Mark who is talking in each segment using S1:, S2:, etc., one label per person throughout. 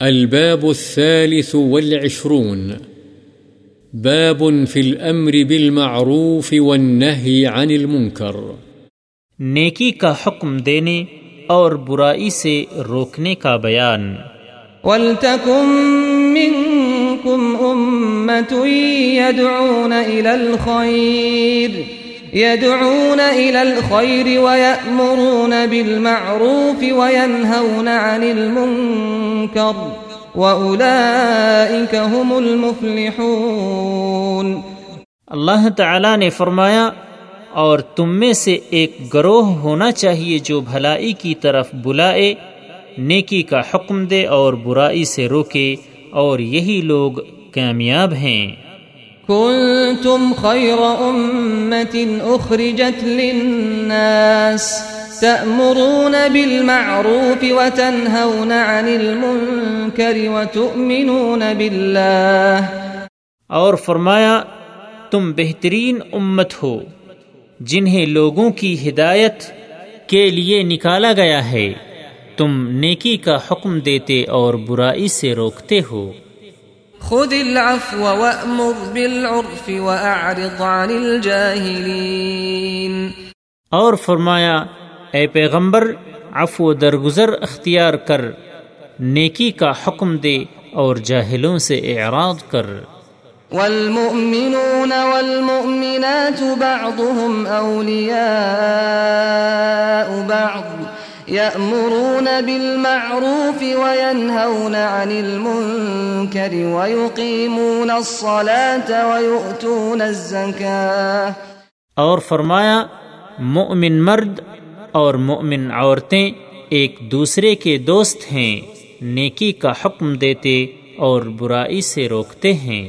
S1: الباب الثالث والعشرون. باب في الأمر بالمعروف والنهي عن المنكر.
S2: نیکی کا حکم دینے اور برائی سے روکنے کا بیان۔
S3: ولتكن منكم أمة يدعون إلى الخير يدعون إلى الخير ويأمرون بالمعروف وينهون عن المنكر وأولئك هم المفلحون.
S2: اللہ تعالی نے فرمایا، اور تم میں سے ایک گروہ ہونا چاہیے جو بھلائی کی طرف بلائے، نیکی کا حکم دے اور برائی سے روکے، اور یہی لوگ کامیاب ہیں۔
S3: كنتم خير أمة أخرجت للناس تأمرون بالمعروف وتنهون عن المنكر وتؤمنون بالله.
S2: اور فرمایا، تم بہترین امت ہو، جنہیں لوگوں کی ہدایت کے لیے نکالا گیا ہے۔ تم نیکی کا حکم دیتے اور برائی سے روکتے ہو۔
S3: خذ العفو وأمر بالعرف وأعرض عن الجاهلين.
S2: اور فرمایا اے پیغمبر عفو درگزر اختیار کر نیکی کا حکم دے اور جاہلوں سے اعراض کر۔
S3: والمؤمنون والمؤمنات بعضهم أولياء بعض يأمرون بالمعروف وينهون عن المنكر ويقيمون الصلاة ويؤتون الزكاة.
S2: اور فرمایا، مؤمن مرد اور مؤمن عورتیں ایک دوسرے کے دوست ہیں، نیکی کا حکم دیتے اور برائی سے روکتے ہیں۔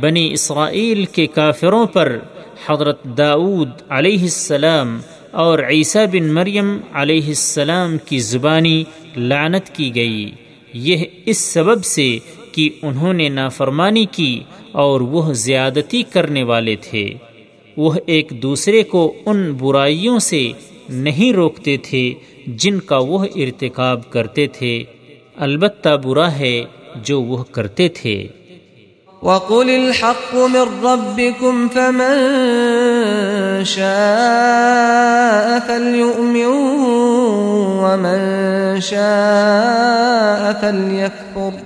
S2: بنی اسرائیل کے کافروں پر حضرت داود علیہ السلام اور عیسیٰ بن مریم علیہ السلام کی زبانی لعنت کی گئی۔ یہ اس سبب سے کہ انہوں نے نافرمانی کی اور وہ زیادتی کرنے والے تھے۔ وہ ایک دوسرے کو ان برائیوں سے نہیں روکتے تھے جن کا وہ ارتکاب کرتے تھے۔ البتہ برا ہے جو وہ کرتے تھے۔
S3: وقل الحق من ربكم فمن شاء فليؤمن ومن شاء فليكفر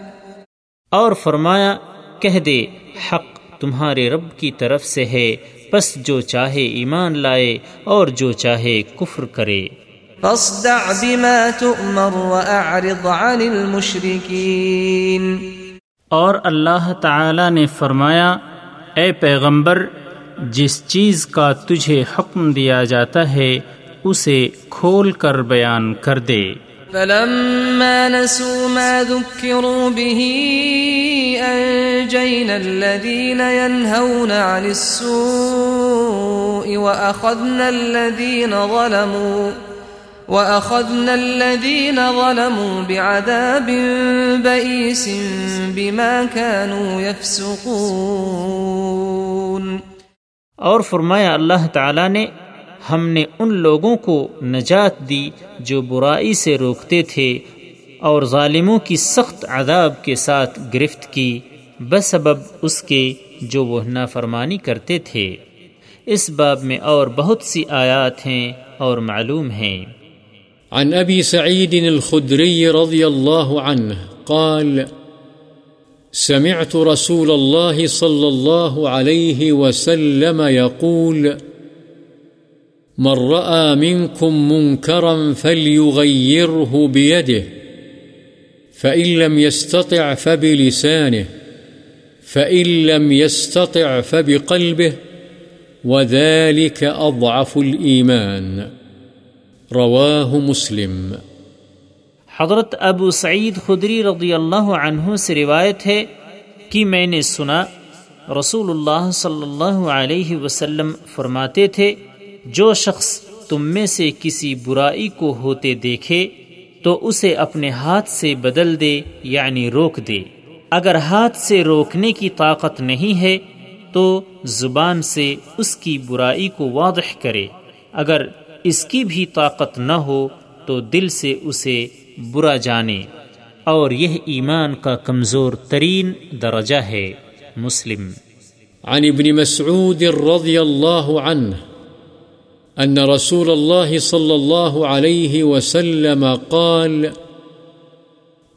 S2: اور فرمایا کہہ دے حق تمہارے رب کی طرف سے ہے پس جو چاہے ایمان لائے اور جو چاہے کفر کرے۔
S3: فاصدع بما تؤمر وأعرض عن المشركين
S2: اور اللہ تعالی نے فرمایا، اے پیغمبر، جس چیز کا تجھے حکم دیا جاتا ہے، اسے کھول کر بیان کر دے۔
S3: فلما نسوا ما ذكروا به، أنجينا الذين ينهون عن السوء وأخذنا الذين ظلموا وأخذنا الذين ظلموا بعذاب بئيس بما كانوا يفسقون.
S2: اور فرمایا اللہ تعالی نے، ہم نے ان لوگوں کو نجات دی جو برائی سے روکتے تھے اور ظالموں کی سخت عذاب کے ساتھ گرفت کی، بسبب اس کے جو وہ نافرمانی کرتے تھے۔ اس باب میں اور بہت سی آیات ہیں اور معلوم ہیں۔
S1: عن أبي سعيد الخدري رضي الله عنه قال، سمعت رسول الله صلى الله عليه وسلم يقول، من رأى منكم منكرا فليغيره بيده، فإن لم يستطع فبلسانه، فإن لم يستطع فبقلبه، وذلك أضعف الإيمان. رواه مسلم۔
S2: حضرت ابو سعید خدری رضی اللہ عنہ سے روایت ہے کہ میں نے سنا، رسول اللہ صلی اللہ علیہ وسلم فرماتے تھے، جو شخص تم میں سے کسی برائی کو ہوتے دیکھے، تو اسے اپنے ہاتھ سے بدل دے یعنی روک دے۔ اگر ہاتھ سے روکنے کی طاقت نہیں ہے، تو زبان سے اس کی برائی کو واضح کرے۔ اگر اس کی بھی طاقت نہ ہو تو دل سے اسے برا جانے۔ اور یہ ایمان کا کمزور ترین درجہ ہے مسلم۔
S1: عن ابن مسعود رضی اللہ عنہ أن رسول الله صلى الله عليه وسلم قال،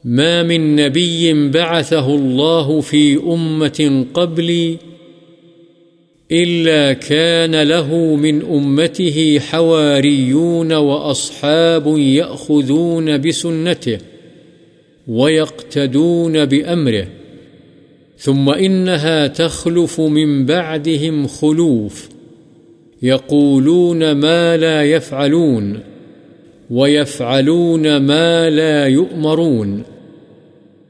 S1: ما من نبي بعثه الله في أمة قبلي إلا كان له من أمته حواريون وأصحاب يأخذون بسنته ويقتدون بأمره، ثم إنها تخلف من بعدهم خلوف، يقولون ما لا يفعلون ويفعلون ما لا يؤمرون،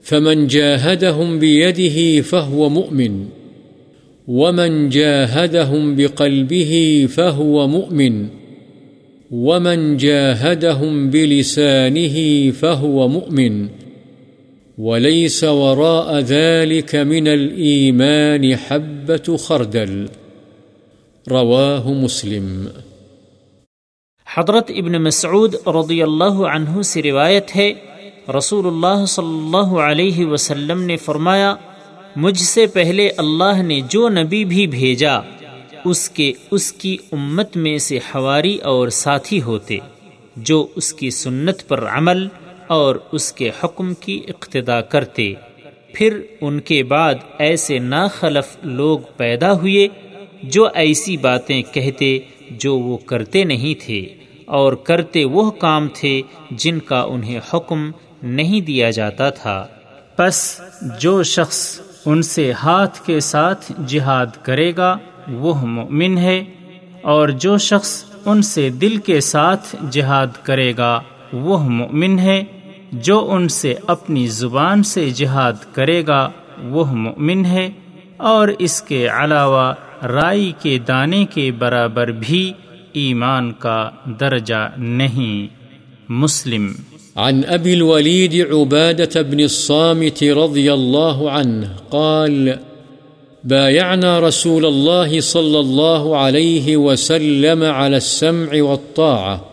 S1: فمن جاهدهم بيده فهو مؤمن. ومن جاهدهم بقلبه فهو مؤمن ومن جاهدهم بلسانه فهو مؤمن وليس وراء ذلك من الإيمان حبة خردل رواه مسلم
S2: حضرت ابن مسعود رضی اللہ عنہ سے روایت ہے، رسول اللہ صلی اللہ علیہ وسلم نے فرمایا مجھ سے پہلے اللہ نے جو نبی بھی بھیجا، اس کے، اس کی امت میں سے حواری اور ساتھی ہوتے، جو اس کی سنت پر عمل اور اس کے حکم کی اقتدا کرتے۔ پھر ان کے بعد ایسے ناخلف لوگ پیدا ہوئے، جو ایسی باتیں کہتے جو وہ کرتے نہیں تھے، اور کرتے وہ کام تھے جن کا انہیں حکم نہیں دیا جاتا تھا۔ پس جو شخص ان سے ہاتھ کے ساتھ جہاد کرے گا، وہ مؤمن ہے، اور جو شخص ان سے دل کے ساتھ جہاد کرے گا، وہ مؤمن ہے۔ جو ان سے اپنی زبان سے جہاد کرے گا، وہ مؤمن ہے۔ اور اس کے علاوہ رائی کے دانے کے برابر بھی ایمان کا درجہ نہیں۔ مسلم
S1: عن أبي الوليد عبادة بن الصامت رضي الله عنه قال، بايعنا رسول الله صلى الله عليه وسلم على السمع والطاعة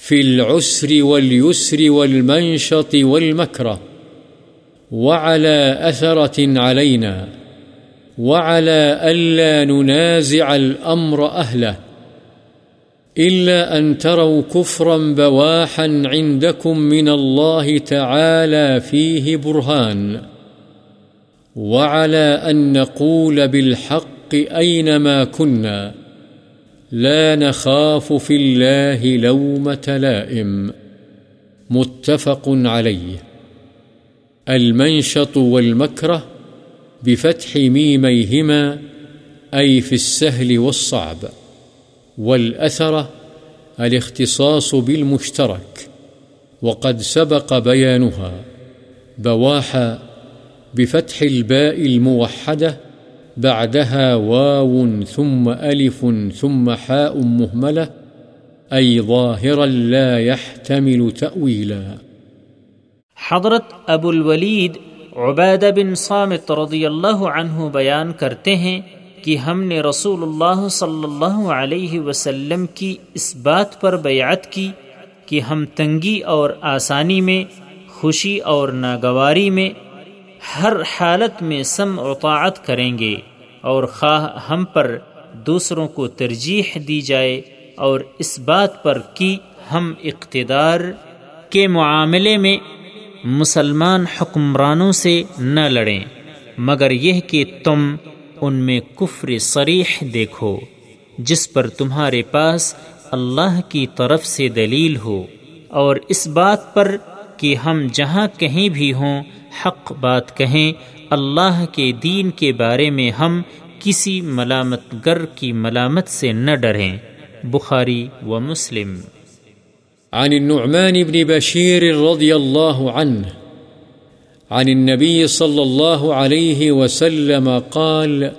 S1: في العسر واليسر والمنشط والمكره وعلى أثرة علينا وعلى ألا ننازع الأمر أهله. إلا أن تروا كفرا بواحا عندكم من الله تعالى فيه برهان. وعلى أن نقول بالحق أينما كنا. لا نخاف في الله لومة لائم. متفق عليه. المنشط والمكره بفتح ميميهما أي في السهل والصعب. والأثرة الاختصاص بالمشترك، وقد سبق بيانها بواحا بفتح الباء الموحدة بعدها واو ثم ألف ثم حاء مهملة، أي ظاهرا لا يحتمل تأويلا.
S2: حضرت ابو الولید عبیدہ بن صامت رضی اللہ عنہ بیان کرتے ہیں کہ ہم نے رسول اللہ صلی اللہ علیہ وسلم کی اس بات پر بیعت کی کہ ہم تنگی اور آسانی میں، خوشی اور ناگواری میں ہر حالت میں سم اطاعت کریں گے اور خواہ ہم پر دوسروں کو ترجیح دی جائے اور اس بات پر کہ ہم اقتدار کے معاملے میں مسلمان حکمرانوں سے نہ لڑیں۔ مگر یہ کہ تم ان میں کفر صریح دیکھو، جس پر تمہارے پاس اللہ کی طرف سے دلیل ہو، اور اس بات پر کہ ہم جہاں کہیں بھی ہوں، حق بات کہیں، اللہ کے دین کے بارے میں ہم کسی ملامت گر کی ملامت سے نہ ڈریں۔ بخاری و مسلم۔
S1: عن النعمان بن بشير رضي الله عنه عن النبي صلى الله عليه وسلم قال،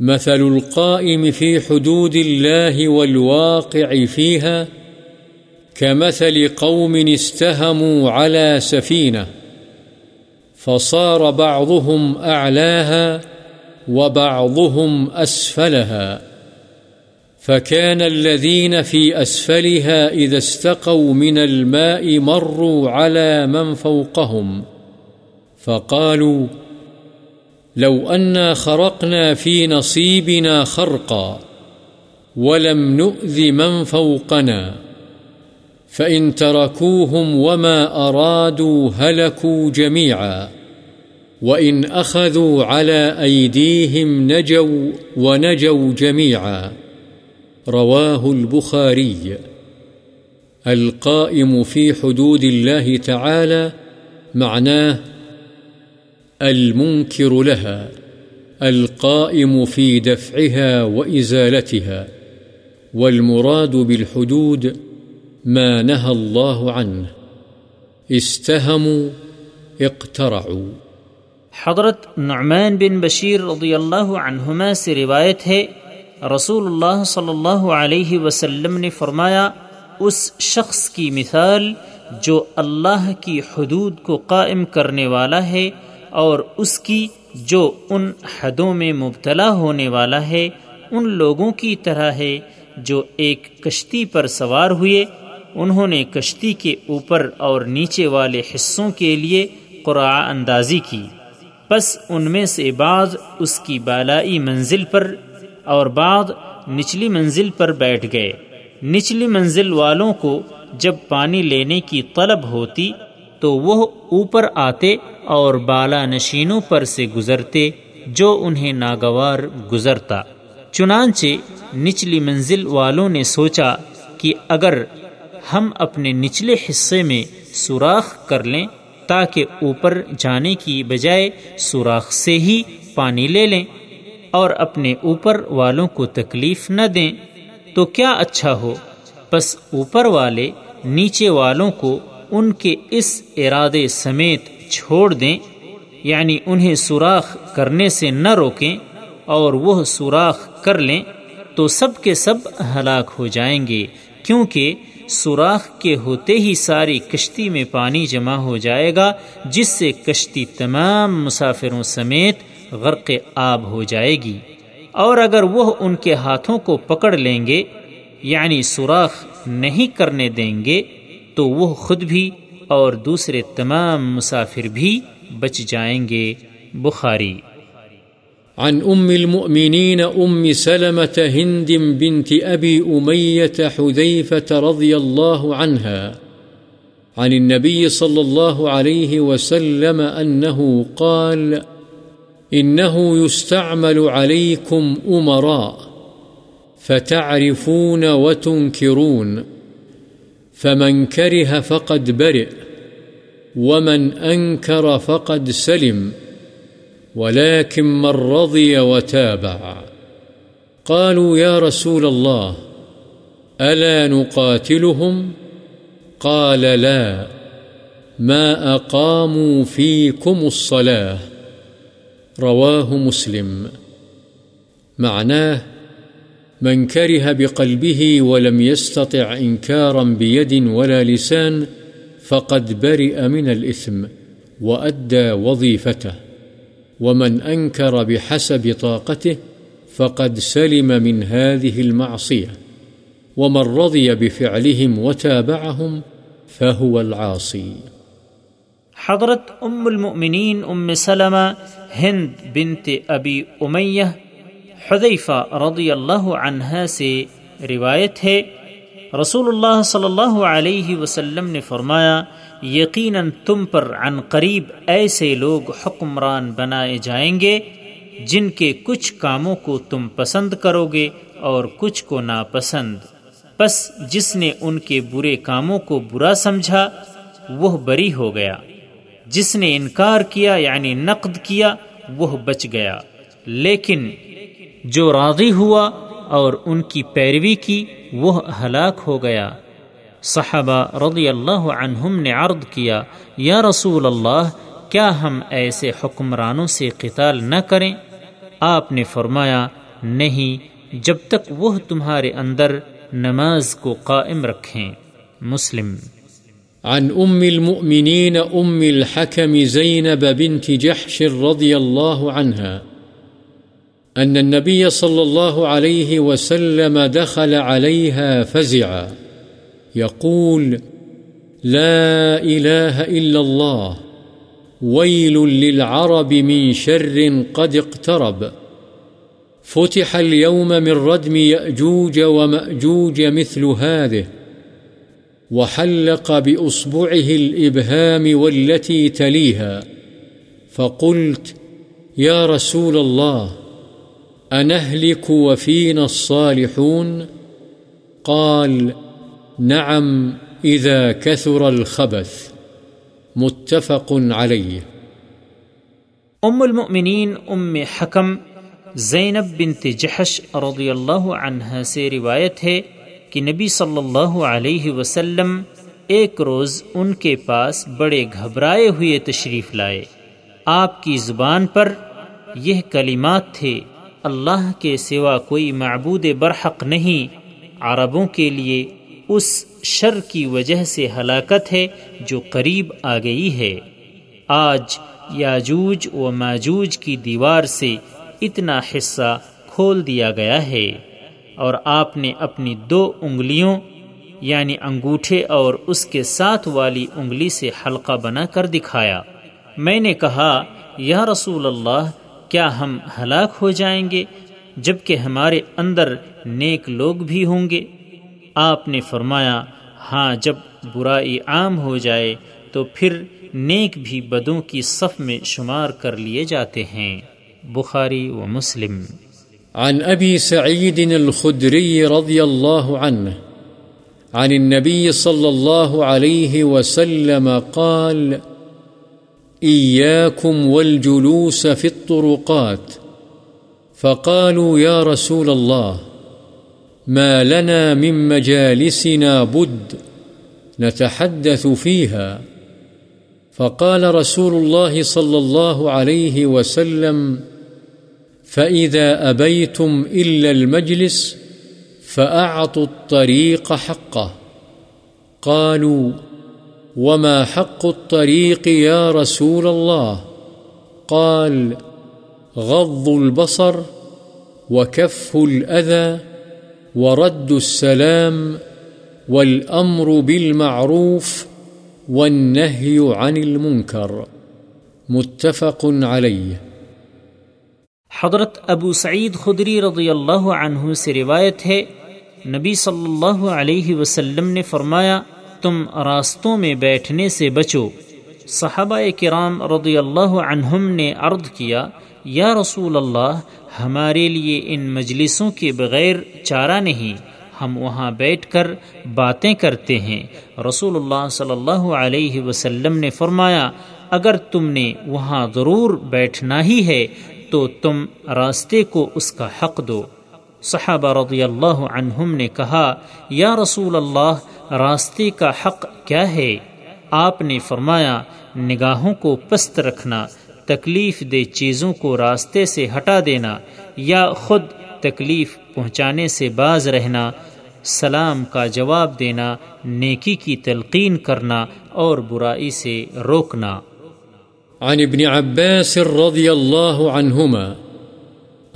S1: مثل القائم في حدود الله والواقع فيها كمثل قوم استهموا على سفينة، فصار بعضهم أعلاها وبعضهم أسفلها. فكان الذين في أسفلها إذا استقوا من الماء مروا على من فوقهم. فقالوا، لو أنا خرقنا في نصيبنا خرقا، ولم نؤذ من فوقنا. فإن تركوهم وما أرادوا هلكوا جميعا. وإن أخذوا على أيديهم نجوا ونجوا جميعا. رواه البخاري. القائم في حدود الله تعالى معناه المنكر لها، القائم في دفعها وإزالتها، والمراد بالحدود ما نهى الله عنه. استهموا، اقترعوا.
S2: حضرت نعمان بن بشیر رضی اللہ عنہما سے روایت ہے رسول اللہ صلی اللہ علیہ وسلم نے فرمایا، اس شخص کی مثال جو اللہ کی حدود کو قائم کرنے والا ہے اور اس کی جو ان حدوں میں مبتلا ہونے والا ہے، ان لوگوں کی طرح ہے جو ایک کشتی پر سوار ہوئے۔ انہوں نے کشتی کے اوپر اور نیچے والے حصوں کے لیے قرآ اندازی کی۔ بس ان میں سے بعض اس کی بالائی منزل پر اور بعض نچلی منزل پر بیٹھ گئے۔ نچلی منزل والوں کو جب پانی لینے کی طلب ہوتی تو وہ اوپر آتے اور بالا نشینوں پر سے گزرتے جو انہیں ناگوار گزرتا۔ چنانچہ نچلی منزل والوں نے سوچا کہ اگر ہم اپنے نچلے حصے میں سوراخ کر لیں تاکہ اوپر جانے کی بجائے سوراخ سے ہی پانی لے لیں۔ اور اپنے اوپر والوں کو تکلیف نہ دیں تو کیا اچھا ہو؟ بس اوپر والے نیچے والوں کو ان کے اس ارادے سمیت چھوڑ دیں یعنی انہیں سوراخ کرنے سے نہ روکیں اور وہ سوراخ کر لیں تو سب کے سب ہلاک ہو جائیں گے، کیونکہ سوراخ کے ہوتے ہی ساری کشتی میں پانی جمع ہو جائے گا، جس سے کشتی تمام مسافروں سمیت غرق آب ہو جائے گی اور اگر وہ ان کے ہاتھوں کو پکڑ لیں گے یعنی سوراخ نہیں کرنے دیں گے، تو وہ خود بھی اور دوسرے تمام مسافر بھی بچ جائیں گے۔ بخاری۔
S1: عن أم المؤمنين أم سلمة هند بنت أبي أمية حذيفة رضي الله عنها عن النبي صلى الله عليه وسلم أنه قال إنه يستعمل عليكم أمراء فتعرفون وتنكرون فمن كره فقد برئ ومن أنكر فقد سلم ولكن من رضي وتابع قالوا يا رسول الله ألا نقاتلهم قال لا ما أقاموا فيكم الصلاة رواه مسلم. معناه من كره بقلبه ولم يستطع إنكارا بيد ولا لسان، فقد برئ من الإثم وأدى وظيفته. ومن أنكر بحسب طاقته، فقد سلم من هذه المعصية. ومن رضي بفعلهم وتابعهم، فهو العاصي.
S2: حضرت ام المؤمنین ام سلمہ ہند بنت ابی امیہ حذیفہ رضی اللہ عنہ سے روایت ہے۔ رسول اللہ صلی اللہ علیہ وسلم نے فرمایا، یقیناً تم پر عن قریب ایسے لوگ حکمران بنائے جائیں گے، جن کے کچھ کاموں کو تم پسند کرو گے اور کچھ کو ناپسند۔ بس جس نے ان کے برے کاموں کو برا سمجھا، وہ بری ہو گیا۔ جس نے انکار کیا یعنی نقد کیا، وہ بچ گیا۔ لیکن جو راضی ہوا اور ان کی پیروی کی، وہ ہلاک ہو گیا۔ صحابہ رضی اللہ عنہم نے عرض کیا، یا رسول اللہ، کیا ہم ایسے حکمرانوں سے قتال نہ کریں؟ آپ نے فرمایا، نہیں، جب تک وہ تمہارے اندر نماز کو قائم رکھیں۔ مسلم
S1: عن أم المؤمنين أم الحكم زينب بنت جحش رضي الله عنها أن النبي صلى الله عليه وسلم دخل عليها فزعا. يقول لا إله إلا الله، ويل للعرب من شر قد اقترب. فتح اليوم من ردم يأجوج ومأجوج مثل هذه. وحلق بأصبعه الإبهام والتي تليها، فقلت يا رسول الله، أنهلك وفينا الصالحون؟ قال نعم إذا كثر الخبث. متفق عليه.
S2: ام المؤمنین ام حکم زینب بنت جحش رضی اللہ عنہ سے روایت ہے کہ نبی صلی اللہ علیہ وسلم ایک روز ان کے پاس بڑے گھبرائے ہوئے تشریف لائے۔ آپ کی زبان پر یہ کلمات تھے، اللہ کے سوا کوئی معبود برحق نہیں۔ عربوں کے لیے اس شر کی وجہ سے ہلاکت ہے جو قریب آ گئی ہے۔ آج یاجوج و ماجوج کی دیوار سے اتنا حصہ کھول دیا گیا ہے۔ اور آپ نے اپنی دو انگلیوں یعنی انگوٹھے اور اس کے ساتھ والی انگلی سے حلقہ بنا کر دکھایا۔ میں نے کہا، یا رسول اللہ، کیا ہم ہلاک ہو جائیں گے جبکہ ہمارے اندر نیک لوگ بھی ہوں گے؟ آپ نے فرمایا ہاں جب برائی عام ہو جائے تو پھر نیک بھی بدوں کی صف میں شمار کر لیے جاتے ہیں۔ بخاری و مسلم۔
S1: عن أبي سعيد الخدري رضي الله عنه عن النبي صلى الله عليه وسلم قال إياكم والجلوس في الطرقات. فقالوا يا رسول الله، ما لنا من مجالسنا بد نتحدث فيها. فقال رسول الله صلى الله عليه وسلم فإذا أبيتم إلا المجلس فأعطوا الطريق حقه قالوا وما حق الطريق يا رسول الله قال غض البصر وكف الأذى ورد السلام والأمر بالمعروف والنهي عن المنكر متفق عليه
S2: حضرت ابو سعید خدری رضی اللہ عنہ سے روایت ہے، نبی صلی اللہ علیہ وسلم نے فرمایا، تم راستوں میں بیٹھنے سے بچو۔ صحابہ کرام رضی اللہ عنہم نے عرض کیا، یا رسول اللہ، ہمارے لیے ان مجلسوں کے بغیر چارہ نہیں، ہم وہاں بیٹھ کر باتیں کرتے ہیں۔ رسول اللہ صلی اللہ علیہ وسلم نے فرمایا، اگر تم نے وہاں ضرور بیٹھنا ہی ہے تو تم راستے کو اس کا حق دو۔ صحابہ رضی اللہ عنہم نے کہا، یا رسول اللہ، راستے کا حق کیا ہے؟ آپ نے فرمایا، نگاہوں کو پست رکھنا، تکلیف دہ چیزوں کو راستے سے ہٹا دینا، یا خود تکلیف پہنچانے سے باز رہنا، سلام کا جواب دینا، نیکی کی تلقین کرنا اور برائی سے روکنا۔
S1: عن ابن عباس رضي الله عنهما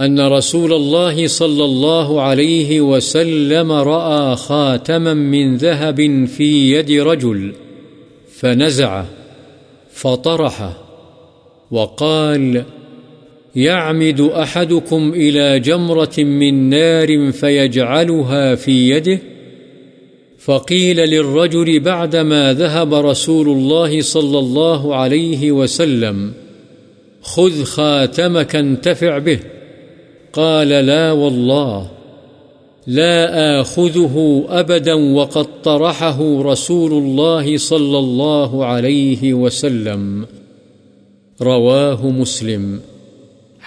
S1: أن رسول الله صلى الله عليه وسلم رأى خاتما من ذهب في يد رجل فنزعه فطرحه وقال، يعمد أحدكم إلى جمرة من نار فيجعلها في يده؟ فقيل للرجل بعدما ذهب رسول الله صلى الله عليه وسلم، خذ خاتمك انتفع به. قال لا والله لا آخذه أبدا وقد طرحه رسول الله صلى الله عليه وسلم. رواه مسلم۔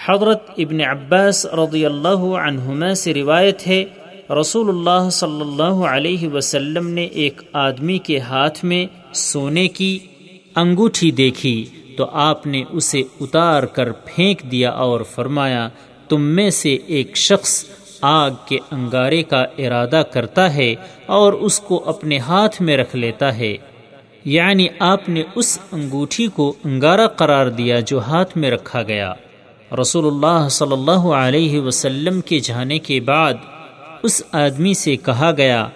S2: حضرت ابن عباس رضی اللہ عنہما سے روایت ہے رسول اللہ صلی اللہ علیہ وسلم نے ایک آدمی کے ہاتھ میں سونے کی انگوٹھی دیکھی تو آپ نے اسے اتار کر پھینک دیا اور فرمایا، تم میں سے ایک شخص آگ کے انگارے کا ارادہ کرتا ہے اور اس کو اپنے ہاتھ میں رکھ لیتا ہے۔ یعنی آپ نے اس انگوٹھی کو انگارہ قرار دیا جو ہاتھ میں رکھا گیا۔ رسول اللہ صلی اللہ علیہ وسلم کے جانے کے بعد اس آدمی سے کہا گیا،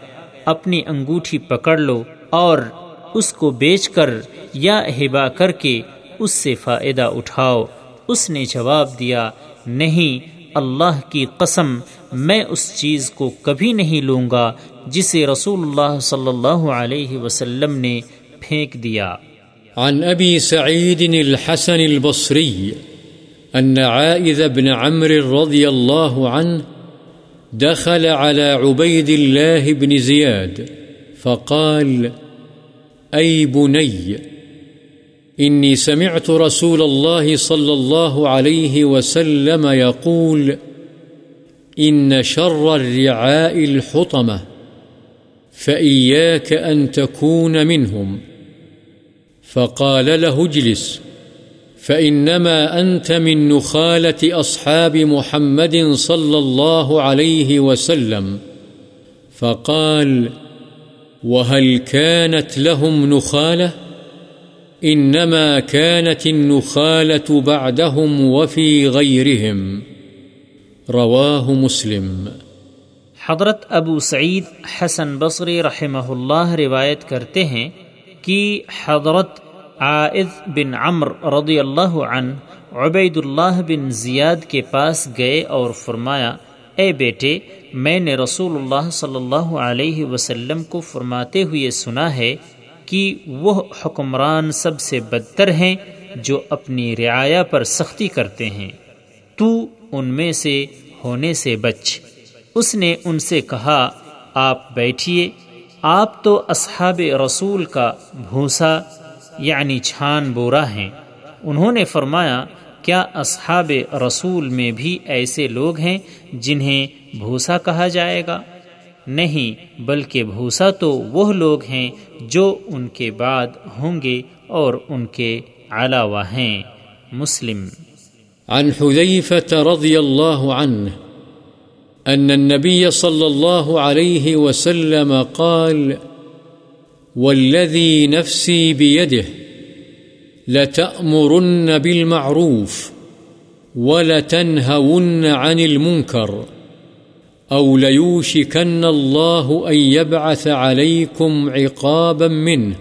S2: اپنی انگوٹھی پکڑ لو اور اس کو بیچ کر یا ہبا کر کے اس سے فائدہ اٹھاؤ۔ اس نے جواب دیا، نہیں، اللہ کی قسم، میں اس چیز کو کبھی نہیں لوں گا جسے رسول اللہ صلی اللہ علیہ وسلم نے پھینک دیا۔
S1: عن ابی سعید الحسن البصری ان عائذ بن عمرو رضی اللہ عنہ دخل على عبيد الله بن زياد، فقال أي بني، إني سمعت رسول الله صلى الله عليه وسلم يقول إن شر الرعاء الحطمة، فإياك أن تكون منهم. فقال له اجلس. فإنما أنت من نخالة أصحاب محمد صلى الله عليه وسلم. فقال، وهل كانت لهم نخالة؟ إنما كانت النخالة بعدهم وفي غيرهم. رواه مسلم.
S2: حضرت ابو سعید حسن بصری رحمہ اللہ روایت کرتے ہیں کہ حضرت عائد بن عمر رضی اللہ عنہ عبید اللہ بن زیاد کے پاس گئے اور فرمایا، اے بیٹے، میں نے رسول اللہ صلی اللہ علیہ وسلم کو فرماتے ہوئے سنا ہے کہ وہ حکمران سب سے بدتر ہیں جو اپنی رعایا پر سختی کرتے ہیں۔ تو ان میں سے ہونے سے بچ۔ اس نے ان سے کہا، آپ بیٹھیے۔ آپ تو اصحاب رسول کا بھوسا یعنی چھان بورا ہیں۔ انہوں نے فرمایا، کیا اصحاب رسول میں بھی ایسے لوگ ہیں جنہیں بھوسا کہا جائے گا؟ نہیں، بلکہ بھوسا تو وہ لوگ ہیں جو ان کے بعد ہوں گے اور ان کے علاوہ ہیں۔ مسلم۔
S1: عن حذيفة رضي الله عنه أن النبي صلى الله عليه وسلم قال والذي نفسي بيده لتأمرن بالمعروف ولتنهون عن المنكر أو ليوشكن الله أن يبعث عليكم عقابا منه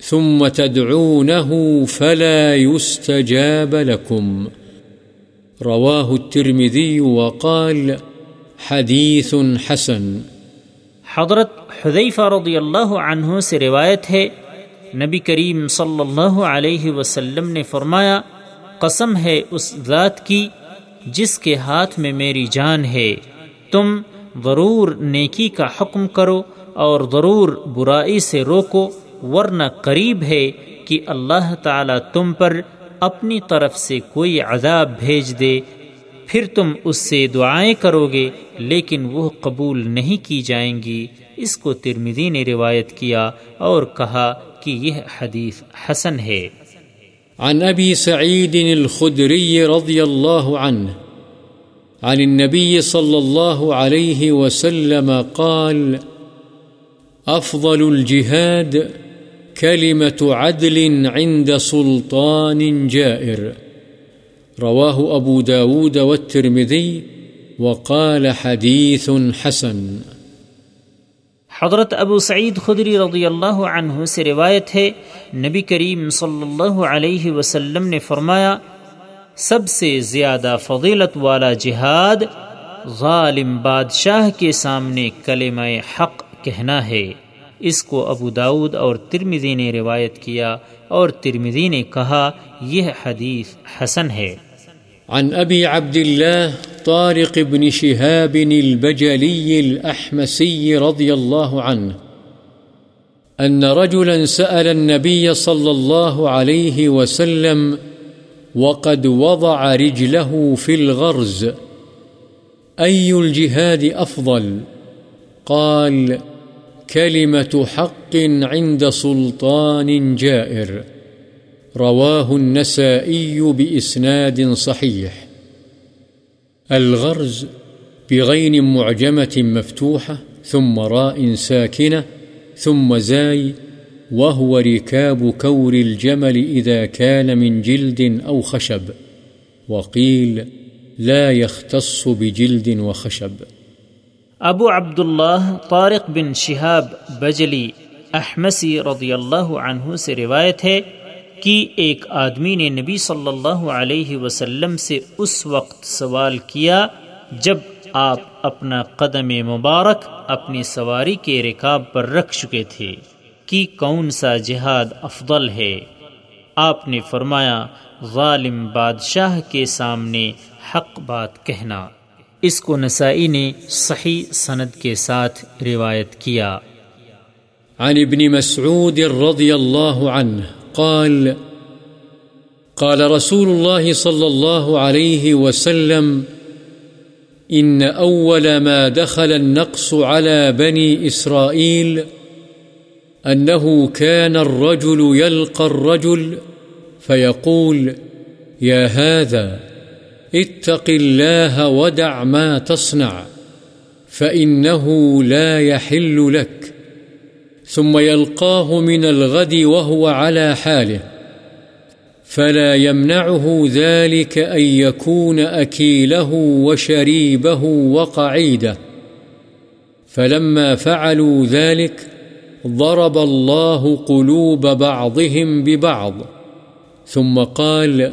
S1: ثم تدعونه فلا يستجاب لكم. رواه الترمذي وقال حديث حسن.
S2: حضرت حذیفہ رضی اللہ عنہ سے روایت ہے، نبی کریم صلی اللہ علیہ وسلم نے فرمایا، قسم ہے اس ذات کی جس کے ہاتھ میں میری جان ہے۔ تم ضرور نیکی کا حکم کرو اور ضرور برائی سے روکو، ورنہ قریب ہے کہ اللہ تعالی تم پر اپنی طرف سے کوئی عذاب بھیج دے۔ پھر تم اس سے دعائیں کرو گے، لیکن وہ قبول نہیں کی جائیں گی۔ اس کو ترمدی نے روایت کیا اور کہا کہ یہ حدیث حسن ہے۔
S1: عن ابی سعید الخدری رضی اللہ عنہ، عن النبي صلى الله عليه وسلم قال أفضل الجهاد كلمة عدل عند سلطان جائر. رواه أبو داود والترمذي وقال حديث حسن.
S2: حضرت ابو سعید خدری رضی اللہ عنہ سے روایت ہے، نبی کریم صلی اللہ علیہ وسلم نے فرمایا، سب سے زیادہ فضیلت والا جہاد ظالم بادشاہ کے سامنے کلمہ حق کہنا ہے۔ اس کو ابو داود اور ترمزی نے روایت کیا اور ترمزی نے کہا یہ حدیث حسن ہے۔
S1: عن أبي عبد الله طارق بن شهاب البجلي الأحمسي رضي الله عنه أن رجلا سأل النبي صلى الله عليه وسلم وقد وضع رجله في الغرز أي الجهاد أفضل قال كلمة حق عند سلطان جائر. رواه النسائي بإسناد صحيح. الغرز بغين معجمة مفتوحة، ثم راء ساكنة، ثم زاي، وهو ركاب كور الجمل إذا كان من جلد أو خشب. وقيل لا يختص بجلد وخشب.
S2: ابو عبداللہ طارق بن شہاب بجلی احمسی رضی اللہ عنہ سے روایت ہے کہ ایک آدمی نے نبی صلی اللہ علیہ وسلم سے اس وقت سوال کیا جب آپ اپنا قدم مبارک اپنی سواری کے رکاب پر رکھ چکے تھے کہ کون سا جہاد افضل ہے۔ آپ نے فرمایا، ظالم بادشاہ کے سامنے حق بات کہنا۔ اس کو نسائی نے صحیح سند کے ساتھ روایت کیا۔
S1: عن ابن مسعود رضي الله عنه قال قال رسول الله صلى الله عليه وسلم إن أول ما دخل النقص على بني إسرائيل أنه كان الرجل يلقى الرجل فيقول يا هذا؟ اتق الله ودع ما تصنع، فإنه لا يحل لك. ثم يلقاه من الغد وهو على حاله، فلا يمنعه ذلك أن يكون أكيله وشريبه وقعيده. فلما فعلوا ذلك، ضرب الله قلوب بعضهم ببعض، ثم قال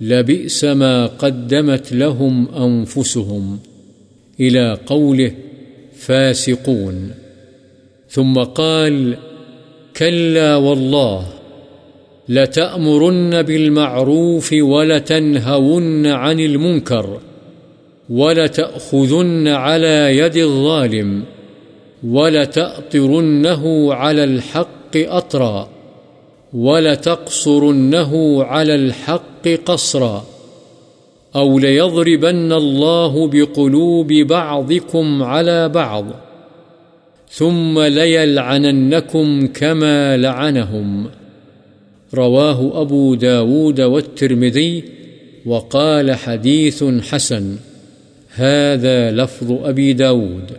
S1: لبئس ما قدمت لهم أنفسهم إلى قوله فاسقون. ثم قال كلا والله لتأمرن بالمعروف ولتنهون عن المنكر ولتأخذن على يد الظالم ولتأطرنه على الحق أطرا. ولتقصرنه على الحق قصرا أو ليضربن الله بقلوب بعضكم على بعض ثم ليلعننكم كما لعنهم رواه أبو داود والترمذي وقال حديث حسن هذا لفظ أبي داود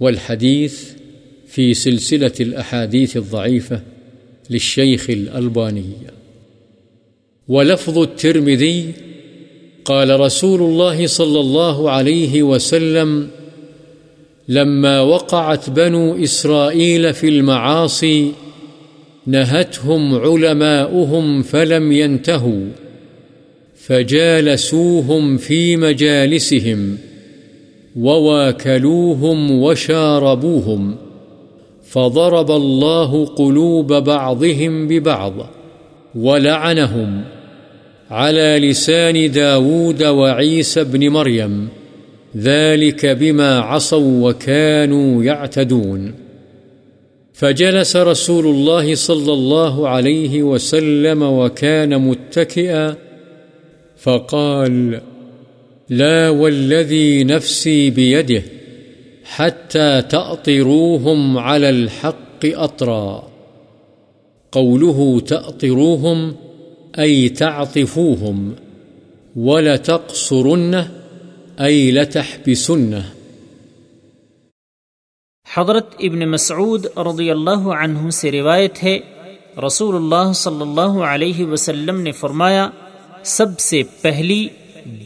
S1: والحديث في سلسلة الأحاديث الضعيفة للشيخ الألباني. ولفظ الترمذي قال رسول الله صلى الله عليه وسلم لما وقعت بنو إسرائيل في المعاصي، نهتهم علماؤهم فلم ينتهوا، فجالسوهم في مجالسهم، وواكلوهم وشاربوهم. فضرب الله قلوب بعضهم ببعض ولعنهم على لسان داود وعيسى بن مريم ذلك بما عصوا وكانوا يعتدون. فجلس رسول الله صلى الله عليه وسلم وكان متكئا فقال لا والذي نفسي بيده حتى تأطروهم على الحق أطرا. قوله تأطروهم، أي تعطفوهم، ولتقصرنه، أي لتحبسنه.
S2: حضرت ابن مسعود رضی اللہ عنہ سے روایت ہے رسول اللہ صلی اللہ علیہ وسلم نے فرمایا، سب سے پہلی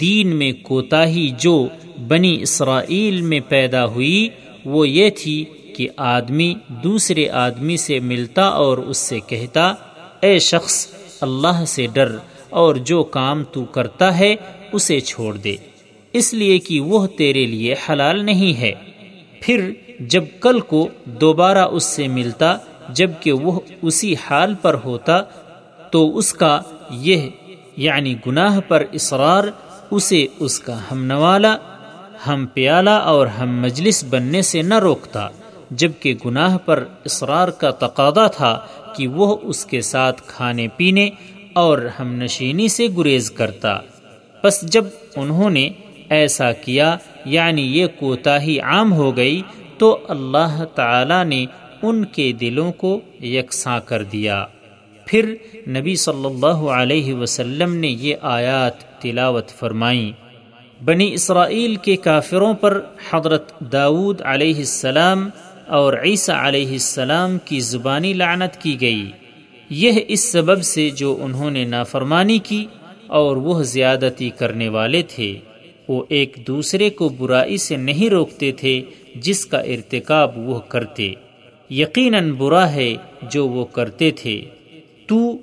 S2: دین میں کوتاہی جو بنی اسرائیل میں پیدا ہوئی، وہ یہ تھی کہ آدمی دوسرے آدمی سے ملتا اور اس سے کہتا، اے شخص، اللہ سے ڈر اور جو کام تو کرتا ہے، اسے چھوڑ دے۔ اس لیے کہ وہ تیرے لیے حلال نہیں ہے۔ پھر جب کل کو دوبارہ اس سے ملتا، جبکہ وہ اسی حال پر ہوتا، تو اس کا یہ یعنی گناہ پر اصرار، اسے اس کا ہم نوالا۔ ہم پیالہ اور ہم مجلس بننے سے نہ روکتا، جبکہ گناہ پر اصرار کا تقاضا تھا کہ وہ اس کے ساتھ کھانے پینے اور ہم نشینی سے گریز کرتا۔ بس جب انہوں نے ایسا کیا یعنی یہ کوتاہی عام ہو گئی، تو اللہ تعالی نے ان کے دلوں کو یکساں کر دیا۔ پھر نبی صلی اللہ علیہ وسلم نے یہ آیات تلاوت فرمائیں۔ بنی اسرائیل کے کافروں پر حضرت داود علیہ السلام اور عیسیٰ علیہ السلام کی زبانی لعنت کی گئی۔ یہ اس سبب سے جو انہوں نے نافرمانی کی اور وہ زیادتی کرنے والے تھے۔ وہ ایک دوسرے کو برائی سے نہیں روکتے تھے جس کا ارتکاب وہ کرتے۔ یقیناً برا ہے جو وہ کرتے تھے۔ تو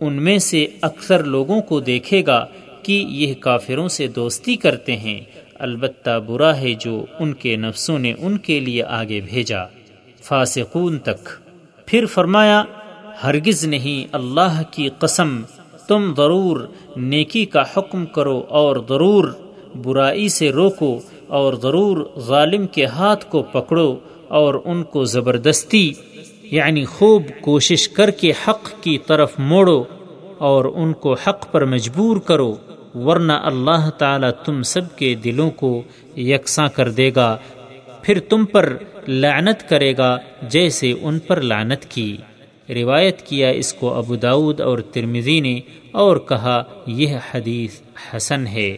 S2: ان میں سے اکثر لوگوں کو دیکھے گا کہ یہ کافروں سے دوستی کرتے ہیں، البتہ برا ہے جو ان کے نفسوں نے ان کے لیے آگے بھیجا۔ فاسقون تک۔ پھر فرمایا، ہرگز نہیں، اللہ کی قسم، تم ضرور نیکی کا حکم کرو اور ضرور برائی سے روکو اور ضرور ظالم کے ہاتھ کو پکڑو اور ان کو زبردستی یعنی خوب کوشش کر کے حق کی طرف موڑو اور ان کو حق پر مجبور کرو۔ ورنہ اللہ تعالی تم سب کے دلوں کو یکساں کر دے گا، پھر تم پر لعنت کرے گا جیسے ان پر لعنت کی۔ روایت کیا اس کو ابو داود اور ترمزی نے اور کہا، یہ حدیث حسن ہے۔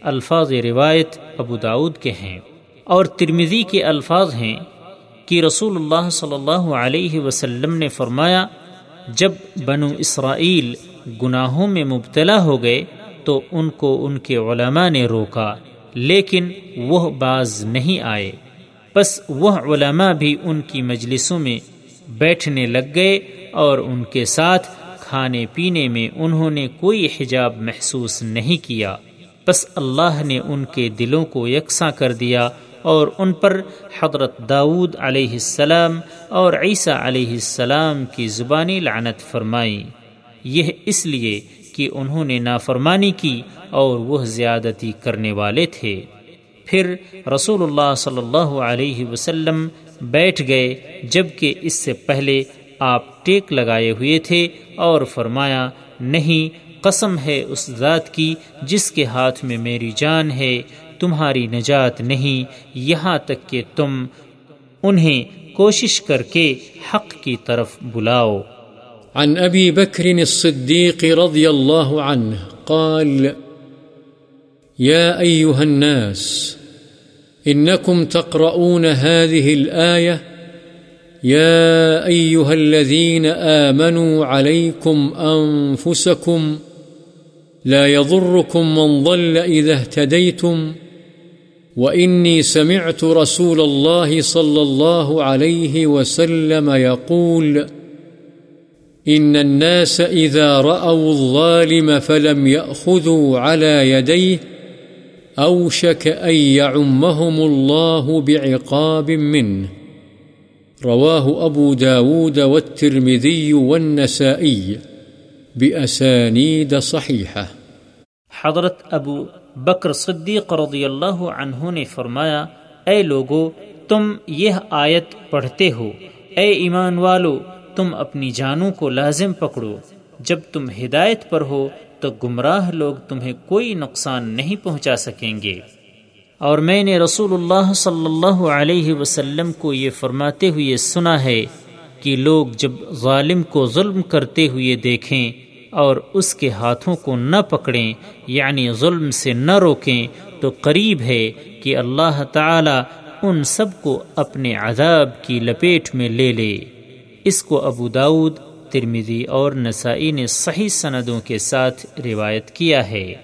S2: الفاظ روایت ابو داود کے ہیں۔ اور ترمزی کے الفاظ ہیں کہ رسول اللہ صلی اللہ علیہ وسلم نے فرمایا، جب بنو اسرائیل گناہوں میں مبتلا ہو گئے تو ان کو ان کے علماء نے روکا، لیکن وہ باز نہیں آئے۔ بس وہ علماء بھی ان کی مجلسوں میں بیٹھنے لگ گئے اور ان کے ساتھ کھانے پینے میں انہوں نے کوئی حجاب محسوس نہیں کیا۔ بس اللہ نے ان کے دلوں کو یکساں کر دیا اور ان پر حضرت داود علیہ السلام اور عیسیٰ علیہ السلام کی زبانی لعنت فرمائی یہ اس لیے کہ انہوں نے نافرمانی کی اور وہ زیادتی کرنے والے تھے۔ پھر رسول اللہ صلی اللہ علیہ وسلم بیٹھ گئے جبکہ اس سے پہلے آپ ٹیک لگائے ہوئے تھے اور فرمایا، نہیں، قسم ہے اس ذات کی جس کے ہاتھ میں میری جان ہے، تمہاری نجات نہیں، یہاں تک کہ تم انہیں کوشش کر کے حق کی طرف بلاؤ۔
S1: عن ابی بکر الصدیق رضی اللہ عنہ قال، يا أيها الناس، إنكم تقرؤون هذه الآية، يا أيها الذين آمنوا عليكم أنفسكم، لا يضركم من ضل إذا اهتديتم، وإني سمعت رسول الله صلى الله عليه وسلم يقول إن الناس إذا رأوا الظالم فلم يأخذوا على يديه أوشك أن يعمهم الله بعقاب منه رواه أبو داود والترمذي والنسائي بأسانيد صحيحة
S2: حضرت ابو بکر صدیق رضی اللہ عنہ نے فرمایا، اے لوگو، تم یہ آیت پڑھتے ہو۔ اے ایمان والو تم اپنی جانوں کو لازم پکڑو۔ جب تم ہدایت پر ہو، تو گمراہ لوگ تمہیں کوئی نقصان نہیں پہنچا سکیں گے۔ اور میں نے رسول اللہ صلی اللہ علیہ وسلم کو یہ فرماتے ہوئے سنا ہے کہ لوگ جب ظالم کو ظلم کرتے ہوئے دیکھیں اور اس کے ہاتھوں کو نہ پکڑیں یعنی ظلم سے نہ روکیں، تو قریب ہے کہ اللہ تعالی ان سب کو اپنے عذاب کی لپیٹ میں لے لے۔ اس کو ابو داود ترمیدی اور نسائی نے صحیح سندوں کے ساتھ روایت کیا ہے۔